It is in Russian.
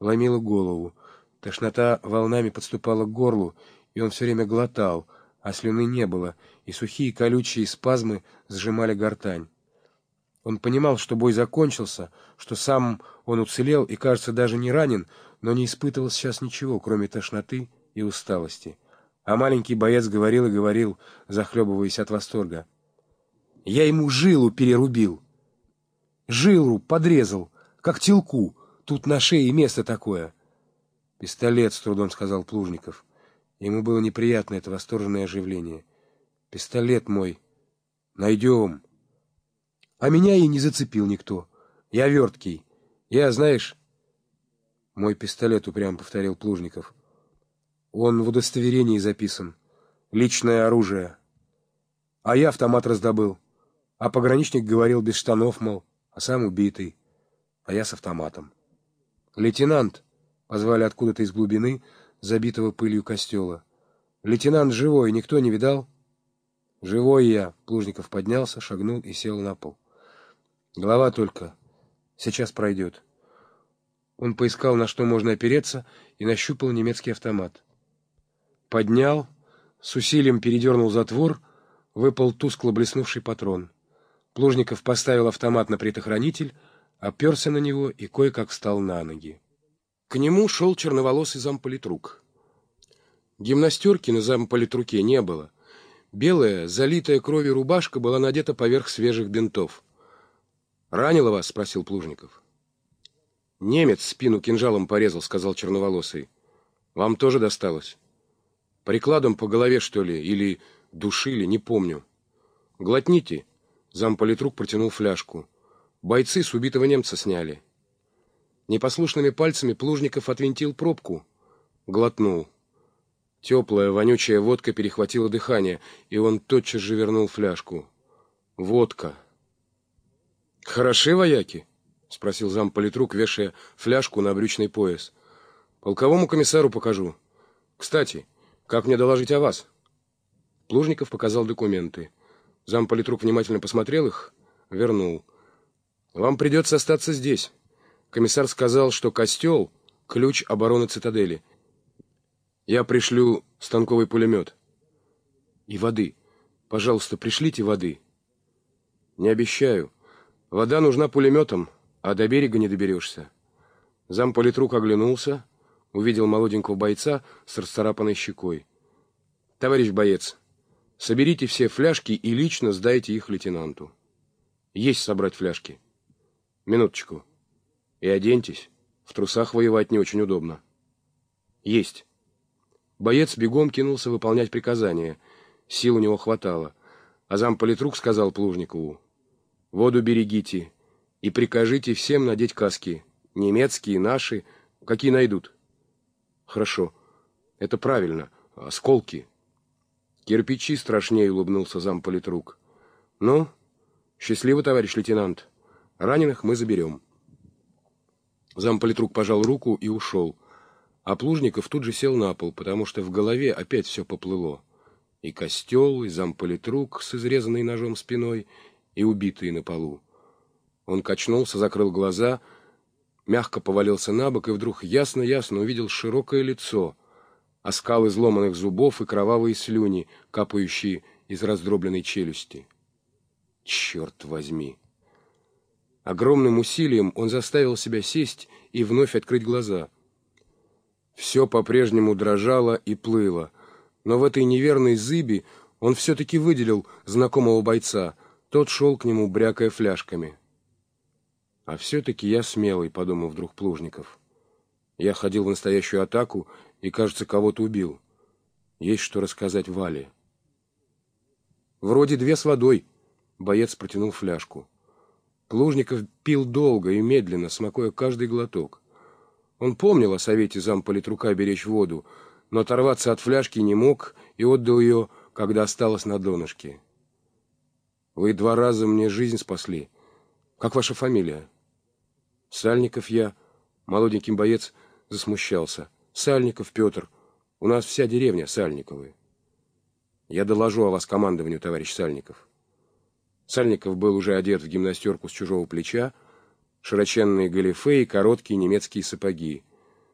ломило голову. Тошнота волнами подступала к горлу, и он все время глотал, а слюны не было, и сухие колючие спазмы сжимали гортань. Он понимал, что бой закончился, что сам он уцелел и, кажется, даже не ранен, но не испытывал сейчас ничего, кроме тошноты и усталости. А маленький боец говорил и говорил, захлебываясь от восторга. «Я ему жилу перерубил. Жилу подрезал, как телку. Тут на шее место такое». «Пистолет», — с трудом сказал Плужников. Ему было неприятно это восторженное оживление. «Пистолет мой. Найдем». А меня и не зацепил никто. Я верткий. Я, знаешь... Мой пистолет, упрямо повторил Плужников. Он в удостоверении записан. Личное оружие. А я автомат раздобыл. А пограничник говорил без штанов, мол, а сам убитый. А я с автоматом. Лейтенант, позвали откуда-то из глубины, забитого пылью костела. Лейтенант живой, никто не видал? Живой я. Плужников поднялся, шагнул и сел на пол. Голова только. Сейчас пройдет. Он поискал, на что можно опереться, и нащупал немецкий автомат. Поднял, с усилием передернул затвор, выпал тускло блеснувший патрон. Плужников поставил автомат на предохранитель, оперся на него и кое-как встал на ноги. К нему шел черноволосый замполитрук. Гимнастерки на замполитруке не было. Белая, залитая кровью рубашка была надета поверх свежих бинтов. «Ранило вас?» — спросил Плужников. «Немец спину кинжалом порезал», — сказал черноволосый. «Вам тоже досталось?» «Прикладом по голове, что ли, или душили, не помню». «Глотните», — замполитрук протянул фляжку. «Бойцы с убитого немца сняли». Непослушными пальцами Плужников отвинтил пробку, глотнул. Теплая, вонючая водка перехватила дыхание, и он тотчас же вернул фляжку. «Водка». «Хороши вояки?» — спросил замполитрук, вешая фляжку на брючный пояс. «Полковому комиссару покажу. Кстати, как мне доложить о вас?» Плужников показал документы. Замполитрук внимательно посмотрел их, вернул. «Вам придется остаться здесь. Комиссар сказал, что костел — ключ обороны цитадели. Я пришлю станковый пулемет. И воды. Пожалуйста, пришлите воды». «Не обещаю». Вода нужна пулеметом, а до берега не доберешься. Замполитрук оглянулся, увидел молоденького бойца с расцарапанной щекой. «Товарищ боец, соберите все фляжки и лично сдайте их лейтенанту». «Есть собрать фляжки». «Минуточку. И оденьтесь. В трусах воевать не очень удобно». «Есть». Боец бегом кинулся выполнять приказания. Сил у него хватало. А замполитрук сказал Плужникову, Воду берегите и прикажите всем надеть каски. Немецкие, наши, какие найдут. Хорошо. Это правильно. Осколки. Кирпичи страшнее, улыбнулся замполитрук. Ну, счастливо, товарищ лейтенант. Раненых мы заберем. Замполитрук пожал руку и ушел. А Плужников тут же сел на пол, потому что в голове опять все поплыло. И костел, и замполитрук с изрезанной ножом спиной, и убитые на полу. Он качнулся, закрыл глаза, мягко повалился на бок и вдруг ясно-ясно увидел широкое лицо, оскал изломанных зубов и кровавые слюни, капающие из раздробленной челюсти. Черт возьми! Огромным усилием он заставил себя сесть и вновь открыть глаза. Все по-прежнему дрожало и плыло, но в этой неверной зыби он все-таки выделил знакомого бойца — тот шел к нему, брякая фляжками. «А все-таки я смелый», — подумал вдруг Плужников. «Я ходил в настоящую атаку и, кажется, кого-то убил. Есть что рассказать Вале». «Вроде две с водой», — боец протянул фляжку. Плужников пил долго и медленно, смакуя каждый глоток. Он помнил о совете замполитрука беречь воду, но оторваться от фляжки не мог и отдал ее, когда осталось на донышке. Вы два раза мне жизнь спасли. Как ваша фамилия? Сальников я. Молоденький боец засмущался. Сальников Петр. У нас вся деревня Сальниковы. Я доложу о вас командованию, товарищ Сальников. Сальников был уже одет в гимнастерку с чужого плеча, широченные галифе и короткие немецкие сапоги.